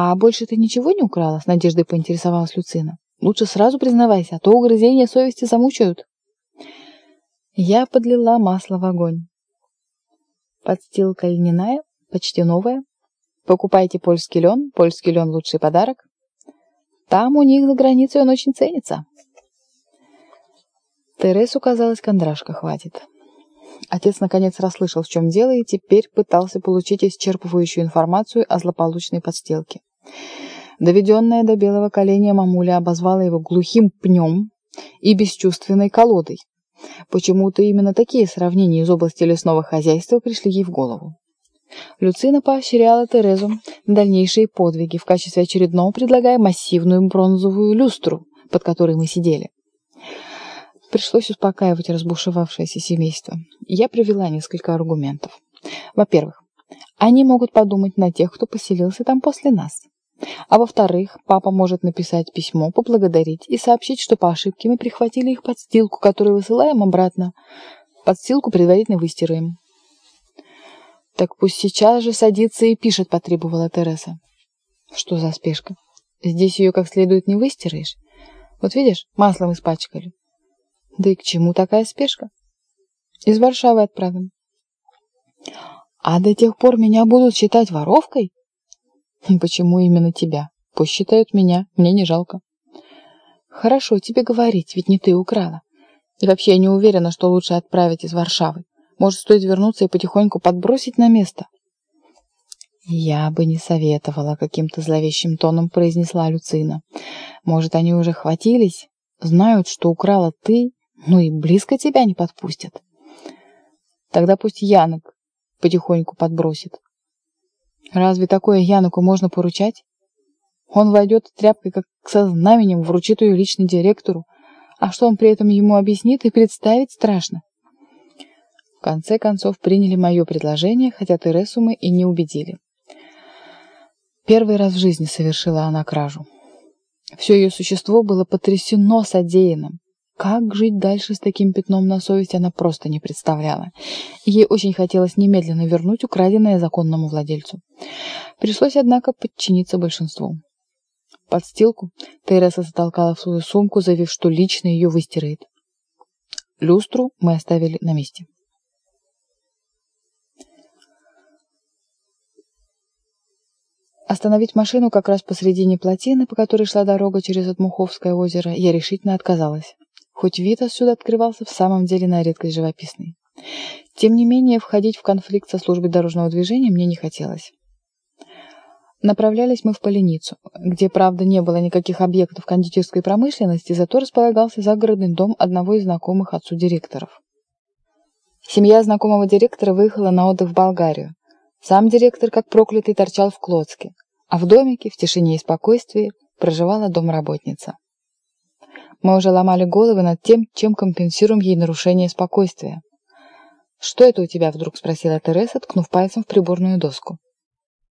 «А больше ты ничего не украла?» — с надеждой поинтересовалась Люцина. «Лучше сразу признавайся, а то угрызения совести замучают». Я подлила масло в огонь. Подстилка льняная, почти новая. Покупайте польский лен, польский лен лучший подарок. Там у них за границей он очень ценится. Тересу, казалось, кондрашка хватит. Отец наконец расслышал, в чем дело, и теперь пытался получить исчерпывающую информацию о злополучной подстилке. Доведенная до белого коленя мамуля обозвала его глухим пнем и бесчувственной колодой. Почему-то именно такие сравнения из области лесного хозяйства пришли ей в голову. Люцина поощряла Терезу на дальнейшие подвиги, в качестве очередного предлагая массивную бронзовую люстру, под которой мы сидели. Пришлось успокаивать разбушевавшееся семейство. Я привела несколько аргументов. Во-первых, они могут подумать на тех, кто поселился там после нас. А во-вторых, папа может написать письмо, поблагодарить и сообщить, что по ошибке мы прихватили их подстилку, которую высылаем обратно. Подстилку предварительно выстираем. «Так пусть сейчас же садится и пишет», — потребовала Тереса. «Что за спешка? Здесь ее как следует не выстираешь. Вот видишь, маслом испачкали. Да и к чему такая спешка? Из Варшавы отправим». «А до тех пор меня будут считать воровкой?» Почему именно тебя? Пусть считают меня, мне не жалко. Хорошо тебе говорить, ведь не ты украла. И вообще я не уверена, что лучше отправить из Варшавы. Может, стоит вернуться и потихоньку подбросить на место? Я бы не советовала, каким-то зловещим тоном произнесла Люцина. Может, они уже хватились? Знают, что украла ты, ну и близко тебя не подпустят. Тогда пусть Янок потихоньку подбросит. Разве такое Януку можно поручать? Он войдет тряпкой, как со знаменем, вручит ее лично директору. А что он при этом ему объяснит, и представить страшно. В конце концов приняли мое предложение, хотя Тересу мы и не убедили. Первый раз в жизни совершила она кражу. Все ее существо было потрясено содеянным. Как жить дальше с таким пятном на совести она просто не представляла. Ей очень хотелось немедленно вернуть украденное законному владельцу. Пришлось, однако, подчиниться большинству. Подстилку Тереса затолкала в свою сумку, заявив, что лично ее выстирает. Люстру мы оставили на месте. Остановить машину как раз посредине плотины, по которой шла дорога через Отмуховское озеро, я решительно отказалась хоть вид отсюда открывался в самом деле на редкость живописный. Тем не менее, входить в конфликт со службой дорожного движения мне не хотелось. Направлялись мы в Поленицу, где, правда, не было никаких объектов кондитерской промышленности, зато располагался загородный дом одного из знакомых отцу директоров. Семья знакомого директора выехала на отдых в Болгарию. Сам директор, как проклятый, торчал в Клодске, а в домике, в тишине и спокойствии, проживала домработница. Мы уже ломали головы над тем, чем компенсируем ей нарушение спокойствия. «Что это у тебя?» — вдруг спросила Тереса, ткнув пальцем в приборную доску.